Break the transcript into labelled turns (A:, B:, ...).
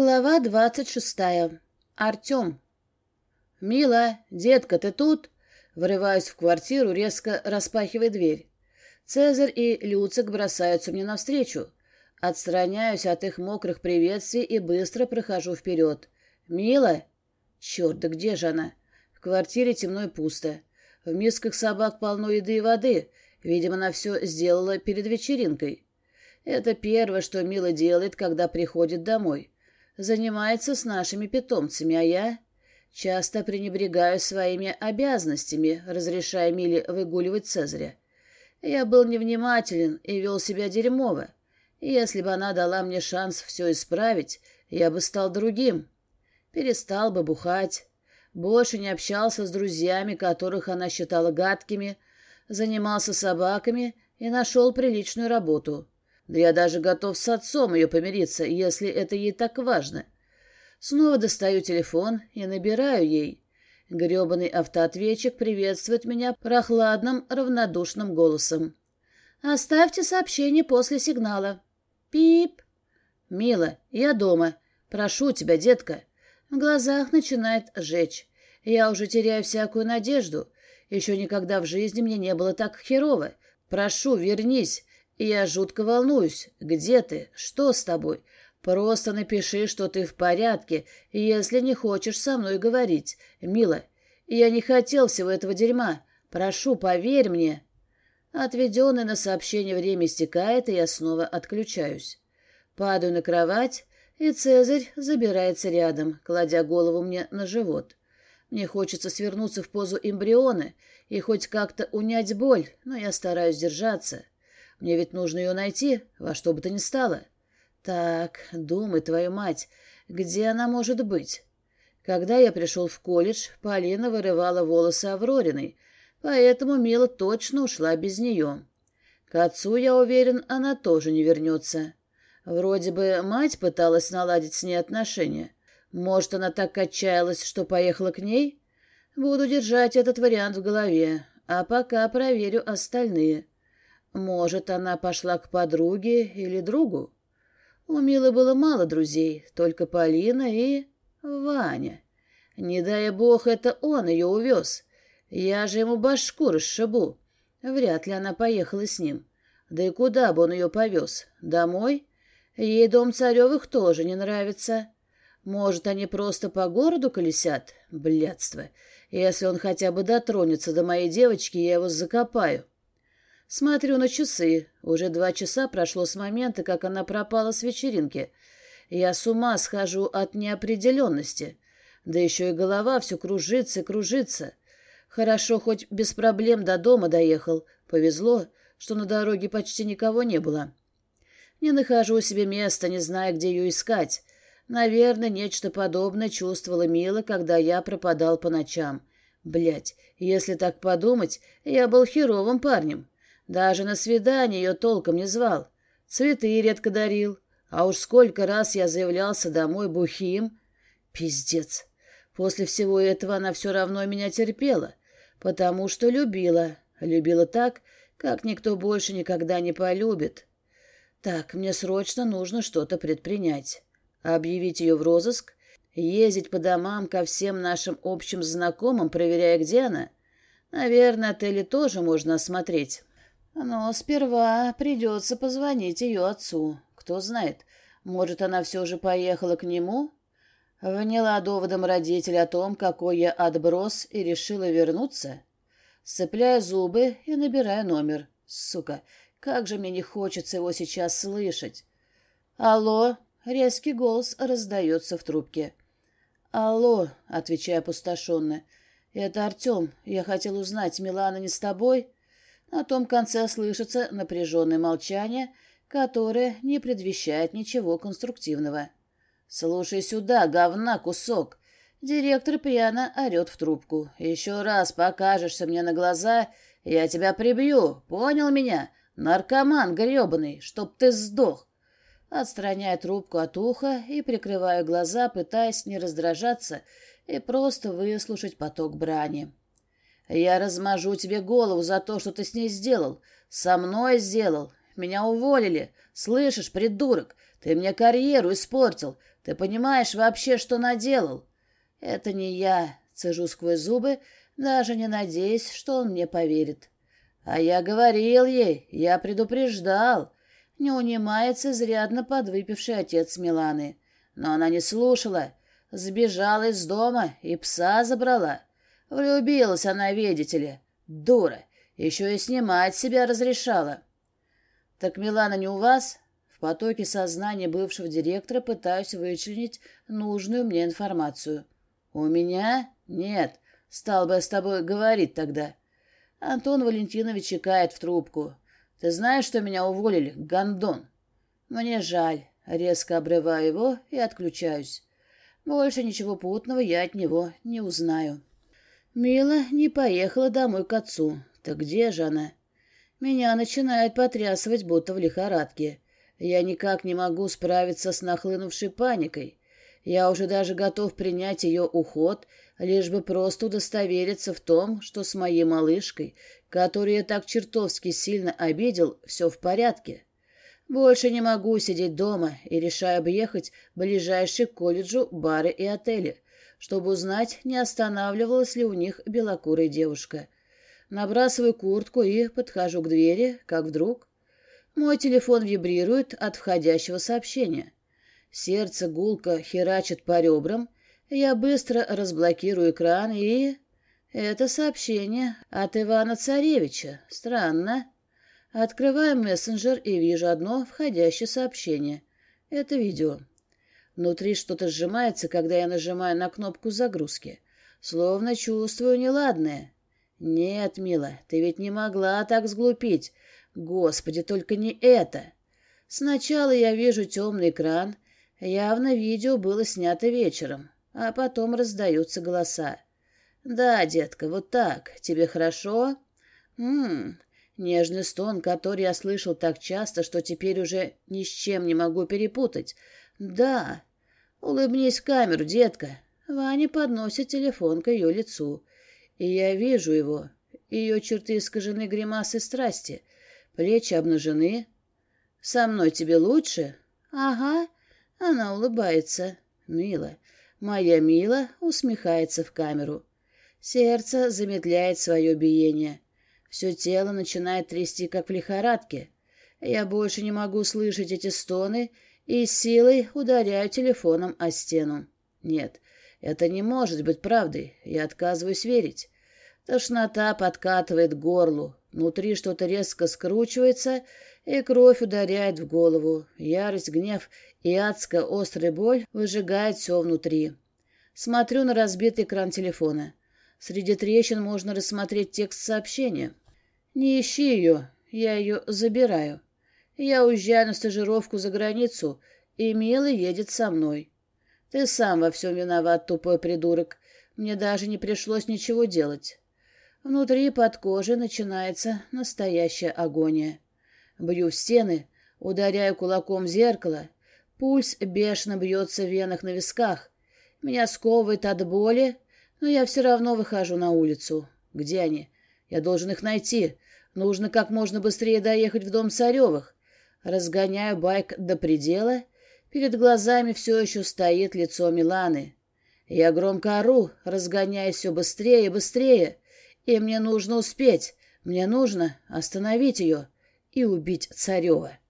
A: Глава двадцать шестая. Артем. «Мила, детка, ты тут?» Врываюсь в квартиру, резко распахивая дверь. Цезарь и Люцик бросаются мне навстречу. Отстраняюсь от их мокрых приветствий и быстро прохожу вперед. «Мила?» «Черт, да где же она?» В квартире темно и пусто. В мисках собак полно еды и воды. Видимо, она все сделала перед вечеринкой. Это первое, что Мила делает, когда приходит домой занимается с нашими питомцами, а я часто пренебрегаю своими обязанностями, разрешая Миле выгуливать Цезаря. Я был невнимателен и вел себя дерьмово. Если бы она дала мне шанс все исправить, я бы стал другим. Перестал бы бухать, больше не общался с друзьями, которых она считала гадкими, занимался собаками и нашел приличную работу. Да я даже готов с отцом ее помириться, если это ей так важно. Снова достаю телефон и набираю ей. Гребаный автоответчик приветствует меня прохладным, равнодушным голосом. «Оставьте сообщение после сигнала». «Пип». «Мила, я дома. Прошу тебя, детка». В глазах начинает жечь. Я уже теряю всякую надежду. Еще никогда в жизни мне не было так херово. Прошу, вернись. «Я жутко волнуюсь. Где ты? Что с тобой? Просто напиши, что ты в порядке, если не хочешь со мной говорить. Мила, я не хотел всего этого дерьма. Прошу, поверь мне». Отведенное на сообщение время истекает, и я снова отключаюсь. Падаю на кровать, и Цезарь забирается рядом, кладя голову мне на живот. Мне хочется свернуться в позу эмбриона и хоть как-то унять боль, но я стараюсь держаться. Мне ведь нужно ее найти, во что бы то ни стало. Так, думай, твою мать, где она может быть? Когда я пришел в колледж, Полина вырывала волосы Аврориной, поэтому Мила точно ушла без нее. К отцу, я уверен, она тоже не вернется. Вроде бы мать пыталась наладить с ней отношения. Может, она так отчаялась, что поехала к ней? Буду держать этот вариант в голове, а пока проверю остальные. Может, она пошла к подруге или другу? У Милы было мало друзей, только Полина и Ваня. Не дай бог, это он ее увез. Я же ему башку расшибу. Вряд ли она поехала с ним. Да и куда бы он ее повез? Домой? Ей дом Царевых тоже не нравится. Может, они просто по городу колесят? Блядство. Если он хотя бы дотронется до моей девочки, я его закопаю. Смотрю на часы. Уже два часа прошло с момента, как она пропала с вечеринки. Я с ума схожу от неопределенности. Да еще и голова все кружится и кружится. Хорошо, хоть без проблем до дома доехал. Повезло, что на дороге почти никого не было. Не нахожу себе места, не зная, где ее искать. Наверное, нечто подобное чувствовала Мила, когда я пропадал по ночам. Блять, если так подумать, я был херовым парнем. Даже на свидание ее толком не звал. Цветы редко дарил. А уж сколько раз я заявлялся домой бухим. Пиздец. После всего этого она все равно меня терпела, потому что любила. Любила так, как никто больше никогда не полюбит. Так, мне срочно нужно что-то предпринять. Объявить ее в розыск, ездить по домам ко всем нашим общим знакомым, проверяя, где она. Наверное, отели тоже можно осмотреть. Но сперва придется позвонить ее отцу. Кто знает, может, она все же поехала к нему? Вняла доводом родителя о том, какой я отброс, и решила вернуться? Сцепляю зубы и набираю номер. Сука, как же мне не хочется его сейчас слышать. «Алло!» — резкий голос раздается в трубке. «Алло!» — отвечаю опустошенно. «Это Артем. Я хотел узнать, Милана не с тобой?» На том конце слышится напряженное молчание, которое не предвещает ничего конструктивного. «Слушай сюда, говна кусок!» Директор пьяно орет в трубку. «Еще раз покажешься мне на глаза, я тебя прибью. Понял меня? Наркоман гребаный, чтоб ты сдох!» Отстраняю трубку от уха и прикрываю глаза, пытаясь не раздражаться и просто выслушать поток брани. Я размажу тебе голову за то, что ты с ней сделал. Со мной сделал. Меня уволили. Слышишь, придурок, ты мне карьеру испортил. Ты понимаешь вообще, что наделал? Это не я, цежу сквозь зубы, даже не надеясь, что он мне поверит. А я говорил ей, я предупреждал. Не унимается изрядно подвыпивший отец Миланы. Но она не слушала, сбежала из дома и пса забрала. Влюбилась она, видите ли. Дура. Еще и снимать себя разрешала. Так Милана не у вас? В потоке сознания бывшего директора пытаюсь вычленить нужную мне информацию. У меня? Нет. Стал бы я с тобой говорить тогда. Антон Валентинович чекает в трубку. Ты знаешь, что меня уволили? Гондон. Мне жаль. Резко обрываю его и отключаюсь. Больше ничего путного я от него не узнаю. Мила не поехала домой к отцу. Так где же она? Меня начинает потрясывать, будто в лихорадке. Я никак не могу справиться с нахлынувшей паникой. Я уже даже готов принять ее уход, лишь бы просто удостовериться в том, что с моей малышкой, которую я так чертовски сильно обидел, все в порядке. Больше не могу сидеть дома и решаю объехать ближайшие к колледжу бары и отели, чтобы узнать, не останавливалась ли у них белокурая девушка. Набрасываю куртку и подхожу к двери, как вдруг мой телефон вибрирует от входящего сообщения. Сердце гулко херачит по ребрам. Я быстро разблокирую экран и... Это сообщение от Ивана Царевича. Странно. Открываю мессенджер и вижу одно входящее сообщение. Это видео. Внутри что-то сжимается, когда я нажимаю на кнопку загрузки. Словно чувствую неладное. Нет, мила, ты ведь не могла так сглупить. Господи, только не это. Сначала я вижу темный экран. Явно видео было снято вечером, а потом раздаются голоса. «Да, детка, вот так. Тебе хорошо?» «Ммм...» Нежный стон, который я слышал так часто, что теперь уже ни с чем не могу перепутать. «Да...» «Улыбнись в камеру, детка». Ваня подносит телефон к ее лицу. И я вижу его. Ее черты искажены гримасой страсти — Плечи обнажены. «Со мной тебе лучше?» «Ага». Она улыбается. «Мила». Моя Мила усмехается в камеру. Сердце замедляет свое биение. Все тело начинает трясти, как в лихорадке. Я больше не могу слышать эти стоны и силой ударяю телефоном о стену. Нет, это не может быть правдой. Я отказываюсь верить. Тошнота подкатывает к горлу. Внутри что-то резко скручивается, и кровь ударяет в голову. Ярость, гнев и адская острая боль выжигает все внутри. Смотрю на разбитый экран телефона. Среди трещин можно рассмотреть текст сообщения. «Не ищи ее, я ее забираю. Я уезжаю на стажировку за границу, и Мила едет со мной. Ты сам во всем виноват, тупой придурок. Мне даже не пришлось ничего делать. Внутри под кожей начинается настоящая агония. Бью в стены, ударяю кулаком в зеркало. Пульс бешено бьется в венах на висках. Меня сковывает от боли, но я все равно выхожу на улицу. Где они? Я должен их найти. Нужно как можно быстрее доехать в дом Царевых. Разгоняю байк до предела. Перед глазами все еще стоит лицо Миланы. Я громко ору, разгоняясь все быстрее и быстрее. И мне нужно успеть. Мне нужно остановить ее и убить Царева.